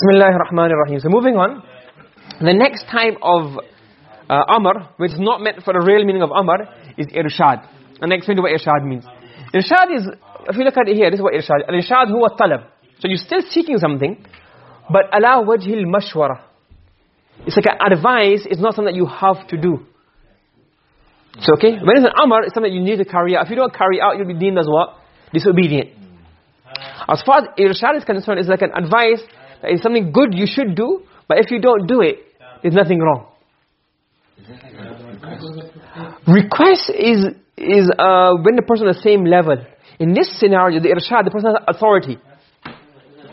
Bismillah. So moving on. The next type of uh, Amr, which is not meant for the real meaning of Amr, is Irshad. And I explain to what Irshad means. Irshad is, if you look at it here, this is what Irshad. Irshad huwa talab. So you're still seeking something, but ala wajhil mashwara. It's like an advice, it's not something that you have to do. So okay, when it's an Amr, it's something you need to carry out. If you don't carry out, you'll be deemed as what? Disobedient. As far as Irshad is concerned, it's like an advice that is something good you should do, but if you don't do it, there's nothing wrong. Request is is uh, when the person on the same level. In this scenario, the irshad, the person has authority.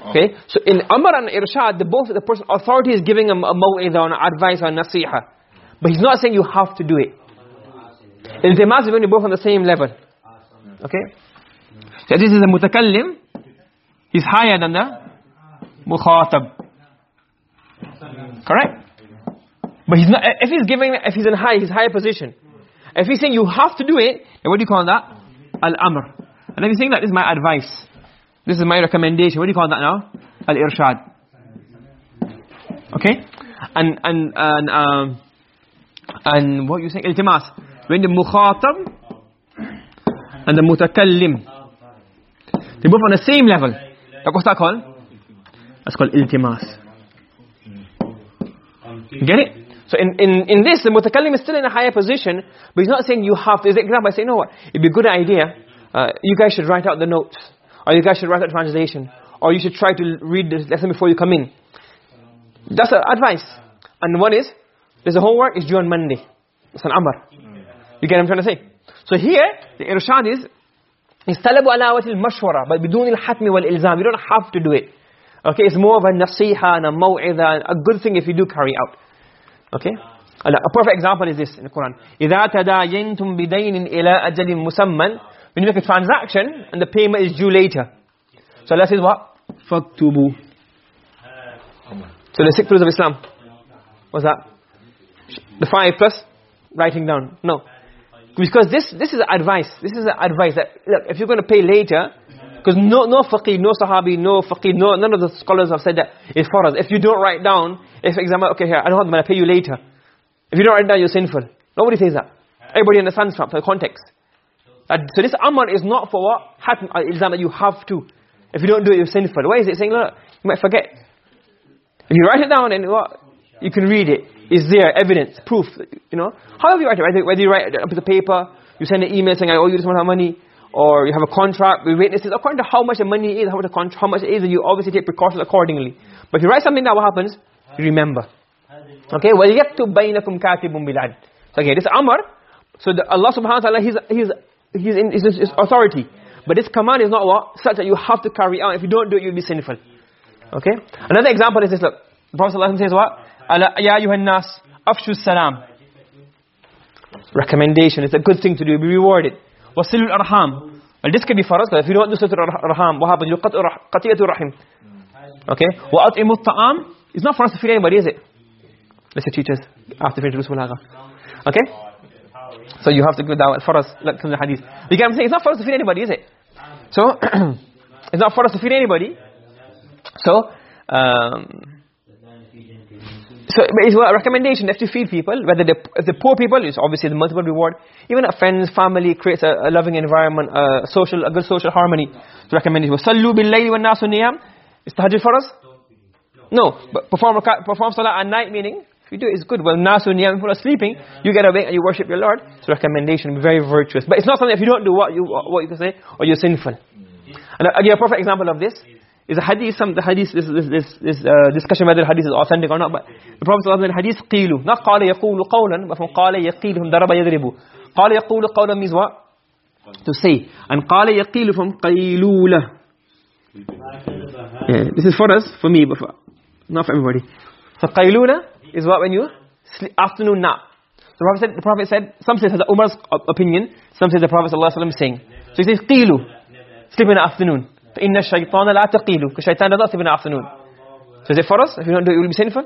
Okay? So in Amr and irshad, the both the person authority is giving him a maw'idah or advice or nasiha. But he's not saying you have to do it. Iltimas is when you're both on the same level. Okay? So this is a mutakallim. He's higher than the mukhatab. Correct? But he's not, if he's giving, if he's in high, his higher position. If he's saying you have to do it, then what do you call that? Al-amr. And if he's saying that, this is my advice. This is my recommendation. What do you call that now? Al-irshad. Okay? And, and, and, um, and what you saying? Iltimas. When the mukhatab and the mutakallim, they both on the same level. What's that called? That's called iltimas. Get it? So in, in, in this, the mutakallim is still in a higher position, but he's not saying you have to. Is example, I say, you know what, it'd be a good idea, uh, you guys should write out the notes, or you guys should write out translation, or you should try to read the lesson before you come in. That's advice. And one is, there's a homework, it's due on Monday. It's an amr. You get what I'm trying to say? So here, the irshad is, is talabu alawati al-mashwara, but bidun al-hatmi wal-ilzam. You don't have to do it. Okay, it's more of a nasiha and a maw'idah, a good thing if you do carry out. Okay? And a perfect example is this in the Quran. إِذَا تَدَايَنْتُمْ بِدَيْنٍ إِلَىٰ أَجَلٍ مُسَمًّا When you make a transaction and the payment is due later. So Allah says what? فَاكْتُبُوا So the six pillars of Islam. What's that? The five plus writing down. No. Because this this is advice. This is advice that look, if you're going to pay later, because no no faqih, no sahabi, no faqih, no none of the scholars have said that it's for us. If you don't write down, if for example, okay here, I don't have the money, I pay you later. If you don't write down, you're sinful. Nobody says that. Everybody understands from the context. So this amr is not for what? Hatm al-ilzam uh, that you have to. If you don't do it, you're sinful. Why is it saying, look, you might forget. If you write it down and what? You can read it. It's there, evidence, proof, you know. However you write it, whether you write it on a piece of paper, you send an email saying, I owe you this amount of money, or you have a contract with witnesses, according to how much the money is, how much, the how much it is, and you obviously take precautions accordingly. But if you write something down, what happens? You remember. Okay, وَلْيَكْتُبْ بَيْنَكُمْ كَاتِبٌ بِالْعَدْلِ So okay, this Amr, so the, Allah subhanahu wa ta'ala, He's, he's, he's in his, his authority. But this command is not what? Such that you have to carry out. If you don't do it, you'll be sinful. Okay? Another example is this, look. The Prophet ﷺ says what? يَا أَيُّهَا النَّاسِ أَفْشُوا السَّلَامِ Recommendation. It's a good thing to do. Be rewarded. وصل الارحام الديس الجسم بيفرز في له صله الارحام بن له قطيعه الرحم أوكي واطعم الطعام is not for us to feed anybody is it let's teach us after finish this walaga okay so you have to go down for us like in the hadith you can say it's not for us to feed anybody is it so it's not for us to feed anybody so um so it's a recommendation if to feed people, whether the if the poor people, it's obviously the multiple reward. Even a friends, family creates a, a loving environment, a social, a good social harmony. To recommend it. وَصَلُّوا بِاللَّيْلِ وَالنَّاسُ نِيَامِ Is tahajjud for us? No. But perform, perform salah at night, meaning, if you do it, it's good. Well, nasu niyam, people are sleeping, you get awake and you worship your Lord. It's a recommendation, very virtuous. But it's not something, if you don't do what you, what you can say, or you're sinful. And I'll give a perfect example of this is a hadith some the hadith this this this, this uh, discussion whether hadith is authentic or not but the prophet sallallahu alaihi hadith qilu. Not qala yaqulu qawlan but from qala yaqiluhum daraba yadribu. Qala yaqulu qawlan mizwa," to say. And qala yaqilu from qailula yeah this is for us for me but for, not for everybody. So qailula is what when you sleep, afternoon nap. The prophet said the prophet said some say the umar's opinion some say the prophet sallallahu alaihi wasallam saying. So he says qilu sleep in the afternoon. فإن الشيطان لا تقيل because shaitan does not sleep in the afternoon so is it for us if you don't do it you will be sinful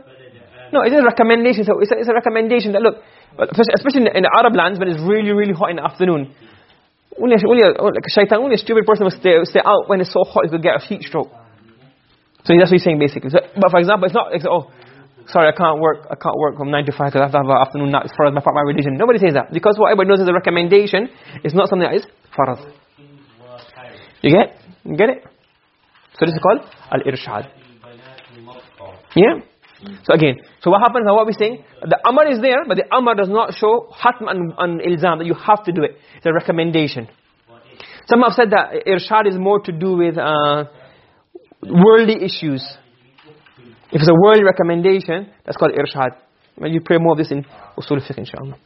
no it's a recommendation so it's a, it's a recommendation that look especially in the Arab lands when it's really really hot in the afternoon only, only like a shaitan only a stupid person will stay, stay out when it's so hot he could get a heat stroke So that's what he's saying basically. So, but for example, it's not, it's, oh, sorry, I can't work, I can't work from 9 to 5 because I have to have an afternoon nap. It's farad, my part of my religion. Nobody says that. Because what everybody knows is a recommendation. It's not something that is farad. You get? Get it? So this is called al-irshad. Yeah? So again, so what happens now, what we're saying, the amr is there, but the amr does not show hatm and, and ilzam, that you have to do it. It's a recommendation. Some have said that irshad is more to do with uh, worldly issues. If it's a worldly recommendation, that's called irshad. When you pray more of this in usul fiqh inshallah.